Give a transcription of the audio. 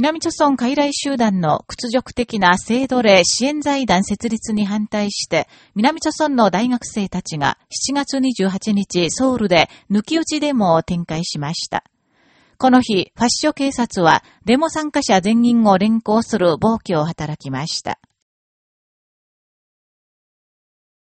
南朝村傀儡集団の屈辱的な性奴隷支援財団設立に反対して、南朝村の大学生たちが7月28日ソウルで抜き打ちデモを展開しました。この日、ファッション警察はデモ参加者全員を連行する暴挙を働きました。